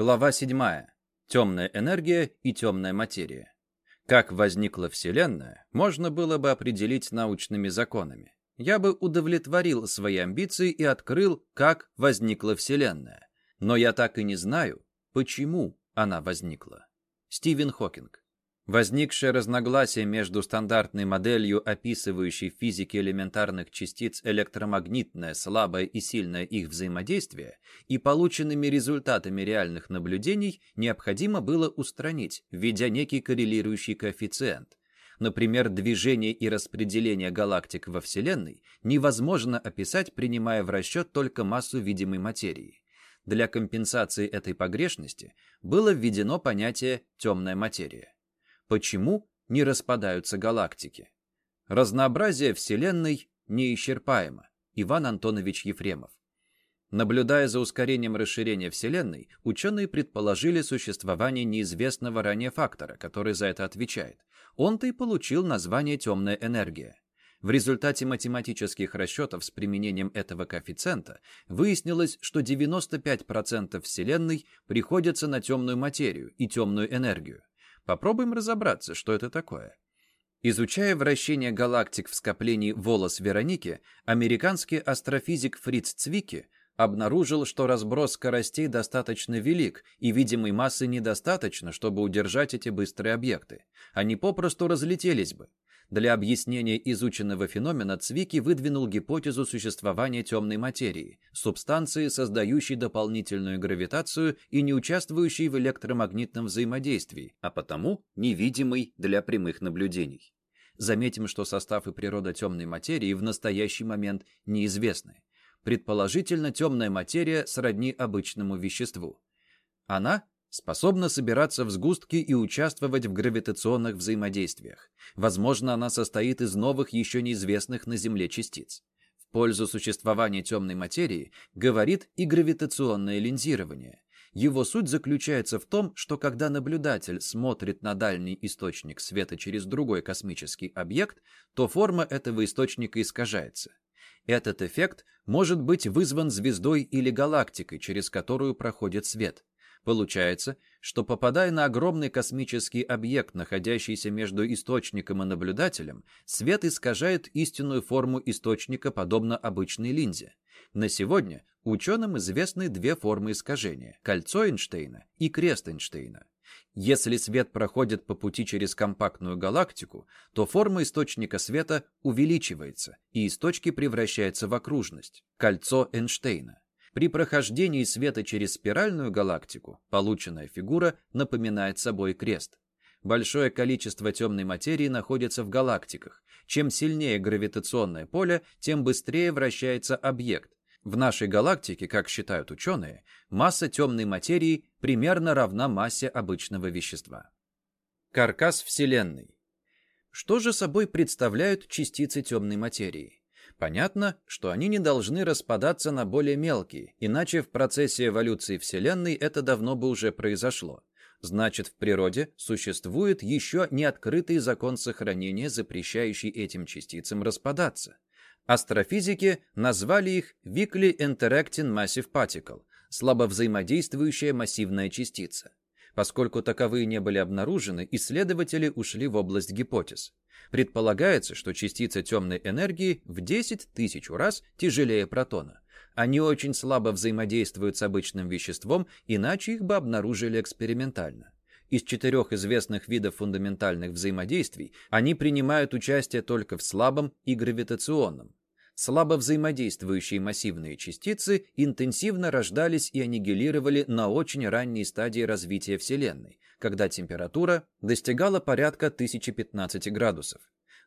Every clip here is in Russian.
Глава 7. Темная энергия и темная материя. Как возникла Вселенная, можно было бы определить научными законами. Я бы удовлетворил свои амбиции и открыл, как возникла Вселенная. Но я так и не знаю, почему она возникла. Стивен Хокинг. Возникшее разногласие между стандартной моделью, описывающей физики элементарных частиц электромагнитное, слабое и сильное их взаимодействие, и полученными результатами реальных наблюдений необходимо было устранить, введя некий коррелирующий коэффициент. Например, движение и распределение галактик во Вселенной невозможно описать, принимая в расчет только массу видимой материи. Для компенсации этой погрешности было введено понятие «темная материя». Почему не распадаются галактики? Разнообразие Вселенной неисчерпаемо. Иван Антонович Ефремов. Наблюдая за ускорением расширения Вселенной, ученые предположили существование неизвестного ранее фактора, который за это отвечает. Он-то и получил название «темная энергия». В результате математических расчетов с применением этого коэффициента выяснилось, что 95% Вселенной приходится на темную материю и темную энергию. Попробуем разобраться, что это такое. Изучая вращение галактик в скоплении волос Вероники, американский астрофизик Фриц Цвики обнаружил, что разброс скоростей достаточно велик, и видимой массы недостаточно, чтобы удержать эти быстрые объекты. Они попросту разлетелись бы. Для объяснения изученного феномена Цвики выдвинул гипотезу существования темной материи, субстанции, создающей дополнительную гравитацию и не участвующей в электромагнитном взаимодействии, а потому невидимой для прямых наблюдений. Заметим, что состав и природа темной материи в настоящий момент неизвестны. Предположительно, темная материя сродни обычному веществу. Она способна собираться в сгустки и участвовать в гравитационных взаимодействиях. Возможно, она состоит из новых, еще неизвестных на Земле частиц. В пользу существования темной материи говорит и гравитационное линзирование. Его суть заключается в том, что когда наблюдатель смотрит на дальний источник света через другой космический объект, то форма этого источника искажается. Этот эффект может быть вызван звездой или галактикой, через которую проходит свет. Получается, что попадая на огромный космический объект, находящийся между источником и наблюдателем, свет искажает истинную форму источника подобно обычной линзе. На сегодня ученым известны две формы искажения – кольцо Эйнштейна и крест Эйнштейна. Если свет проходит по пути через компактную галактику, то форма источника света увеличивается, и из точки превращается в окружность – кольцо Эйнштейна. При прохождении света через спиральную галактику полученная фигура напоминает собой крест. Большое количество темной материи находится в галактиках. Чем сильнее гравитационное поле, тем быстрее вращается объект. В нашей галактике, как считают ученые, масса темной материи примерно равна массе обычного вещества. Каркас Вселенной. Что же собой представляют частицы темной материи? Понятно, что они не должны распадаться на более мелкие, иначе в процессе эволюции Вселенной это давно бы уже произошло. Значит, в природе существует еще не открытый закон сохранения, запрещающий этим частицам распадаться. Астрофизики назвали их Weakly Interacting Massive Particle – слабо взаимодействующая массивная частица. Поскольку таковые не были обнаружены, исследователи ушли в область гипотез. Предполагается, что частица темной энергии в 10 тысяч раз тяжелее протона. Они очень слабо взаимодействуют с обычным веществом, иначе их бы обнаружили экспериментально. Из четырех известных видов фундаментальных взаимодействий они принимают участие только в слабом и гравитационном. Слабо взаимодействующие массивные частицы интенсивно рождались и аннигилировали на очень ранней стадии развития Вселенной, когда температура достигала порядка 1015 градусов.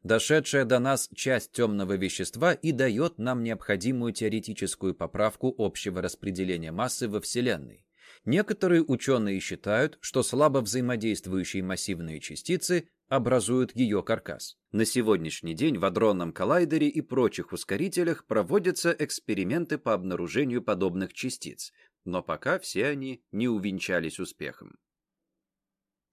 Дошедшая до нас часть темного вещества и дает нам необходимую теоретическую поправку общего распределения массы во Вселенной. Некоторые ученые считают, что слабо взаимодействующие массивные частицы образуют ее каркас. На сегодняшний день в адронном коллайдере и прочих ускорителях проводятся эксперименты по обнаружению подобных частиц, но пока все они не увенчались успехом.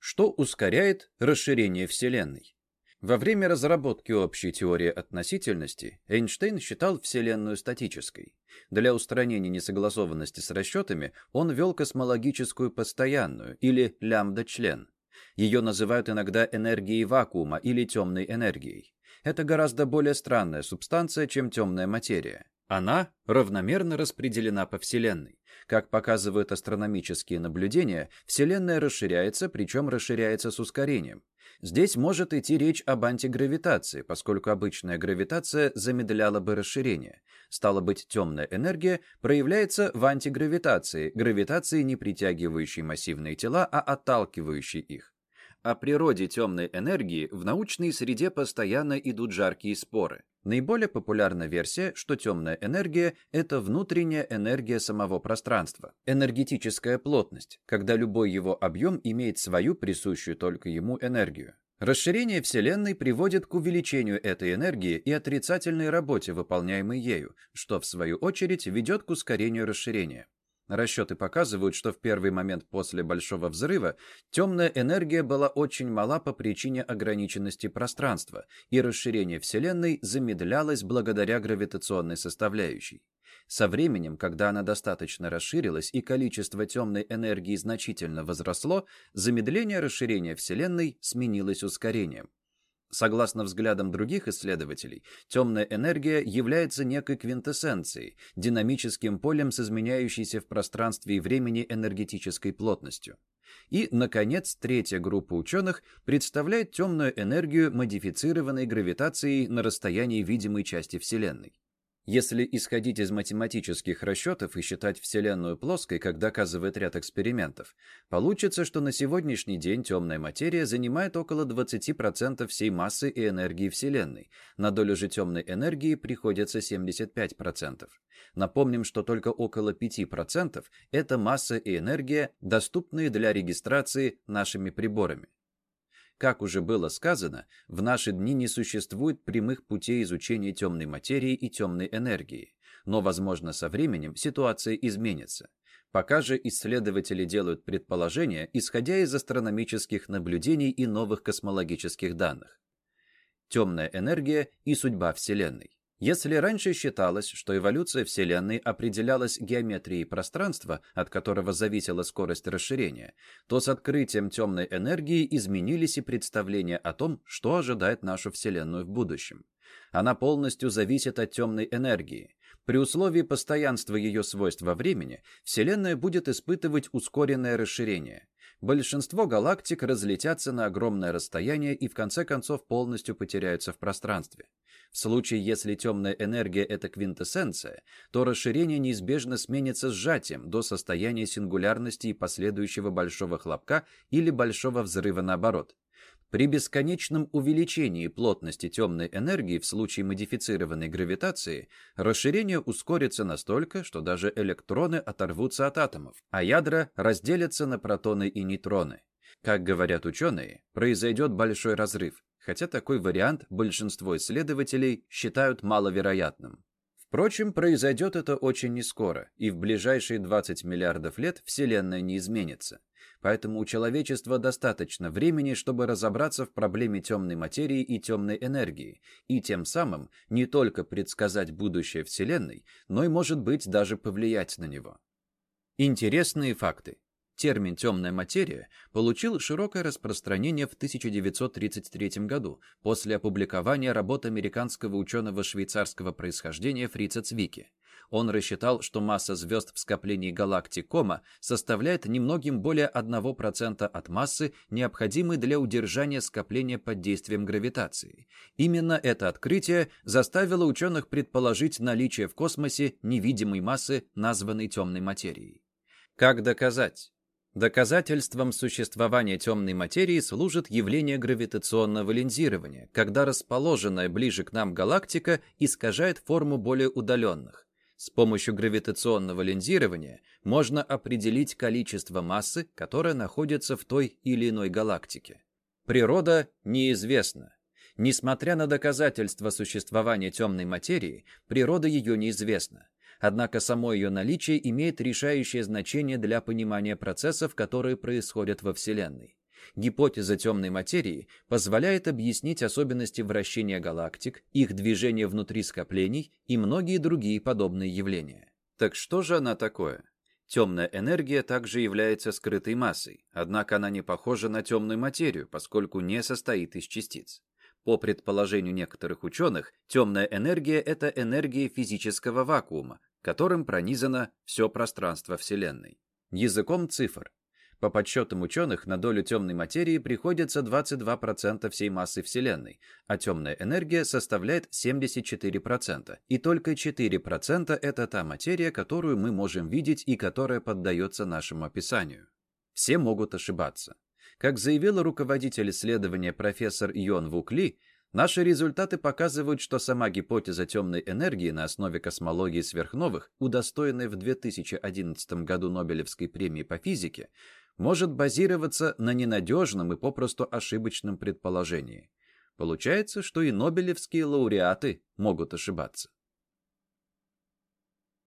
Что ускоряет расширение Вселенной? Во время разработки общей теории относительности Эйнштейн считал Вселенную статической. Для устранения несогласованности с расчетами он ввел космологическую постоянную, или лямбда-член. Ее называют иногда энергией вакуума или темной энергией. Это гораздо более странная субстанция, чем темная материя. Она равномерно распределена по Вселенной. Как показывают астрономические наблюдения, Вселенная расширяется, причем расширяется с ускорением. Здесь может идти речь об антигравитации, поскольку обычная гравитация замедляла бы расширение. Стало быть, темная энергия проявляется в антигравитации, гравитации, не притягивающей массивные тела, а отталкивающей их. О природе темной энергии в научной среде постоянно идут жаркие споры. Наиболее популярна версия, что темная энергия – это внутренняя энергия самого пространства. Энергетическая плотность, когда любой его объем имеет свою присущую только ему энергию. Расширение Вселенной приводит к увеличению этой энергии и отрицательной работе, выполняемой ею, что, в свою очередь, ведет к ускорению расширения. Расчеты показывают, что в первый момент после Большого взрыва темная энергия была очень мала по причине ограниченности пространства, и расширение Вселенной замедлялось благодаря гравитационной составляющей. Со временем, когда она достаточно расширилась и количество темной энергии значительно возросло, замедление расширения Вселенной сменилось ускорением. Согласно взглядам других исследователей, темная энергия является некой квинтэссенцией, динамическим полем с изменяющейся в пространстве и времени энергетической плотностью. И, наконец, третья группа ученых представляет темную энергию модифицированной гравитацией на расстоянии видимой части Вселенной. Если исходить из математических расчетов и считать Вселенную плоской, как доказывает ряд экспериментов, получится, что на сегодняшний день темная материя занимает около 20% всей массы и энергии Вселенной. На долю же темной энергии приходится 75%. Напомним, что только около 5% – это масса и энергия, доступные для регистрации нашими приборами. Как уже было сказано, в наши дни не существует прямых путей изучения темной материи и темной энергии, но, возможно, со временем ситуация изменится. Пока же исследователи делают предположения, исходя из астрономических наблюдений и новых космологических данных. Темная энергия и судьба Вселенной. Если раньше считалось, что эволюция Вселенной определялась геометрией пространства, от которого зависела скорость расширения, то с открытием темной энергии изменились и представления о том, что ожидает нашу Вселенную в будущем. Она полностью зависит от темной энергии. При условии постоянства ее свойств во времени, Вселенная будет испытывать ускоренное расширение. Большинство галактик разлетятся на огромное расстояние и в конце концов полностью потеряются в пространстве. В случае, если темная энергия – это квинтэссенция, то расширение неизбежно сменится сжатием до состояния сингулярности и последующего большого хлопка или большого взрыва наоборот. При бесконечном увеличении плотности темной энергии в случае модифицированной гравитации расширение ускорится настолько, что даже электроны оторвутся от атомов, а ядра разделятся на протоны и нейтроны. Как говорят ученые, произойдет большой разрыв, хотя такой вариант большинство исследователей считают маловероятным. Впрочем, произойдет это очень нескоро, и в ближайшие 20 миллиардов лет Вселенная не изменится. Поэтому у человечества достаточно времени, чтобы разобраться в проблеме темной материи и темной энергии, и тем самым не только предсказать будущее Вселенной, но и, может быть, даже повлиять на него. Интересные факты. Термин «темная материя» получил широкое распространение в 1933 году после опубликования работ американского ученого швейцарского происхождения Фрица Цвики. Он рассчитал, что масса звезд в скоплении галактик Кома составляет немногим более 1% от массы, необходимой для удержания скопления под действием гравитации. Именно это открытие заставило ученых предположить наличие в космосе невидимой массы, названной темной материей. Как доказать? Доказательством существования темной материи служит явление гравитационного линзирования, когда расположенная ближе к нам галактика искажает форму более удаленных. С помощью гравитационного линзирования можно определить количество массы, которая находится в той или иной галактике. Природа неизвестна. Несмотря на доказательства существования темной материи, природа ее неизвестна однако само ее наличие имеет решающее значение для понимания процессов, которые происходят во Вселенной. Гипотеза темной материи позволяет объяснить особенности вращения галактик, их движение внутри скоплений и многие другие подобные явления. Так что же она такое? Темная энергия также является скрытой массой, однако она не похожа на темную материю, поскольку не состоит из частиц. По предположению некоторых ученых, темная энергия – это энергия физического вакуума, которым пронизано все пространство Вселенной. Языком цифр. По подсчетам ученых, на долю темной материи приходится 22% всей массы Вселенной, а темная энергия составляет 74%, и только 4% это та материя, которую мы можем видеть и которая поддается нашему описанию. Все могут ошибаться. Как заявил руководитель исследования профессор Йон Вукли, Наши результаты показывают, что сама гипотеза темной энергии на основе космологии сверхновых, удостоенной в 2011 году Нобелевской премии по физике, может базироваться на ненадежном и попросту ошибочном предположении. Получается, что и нобелевские лауреаты могут ошибаться.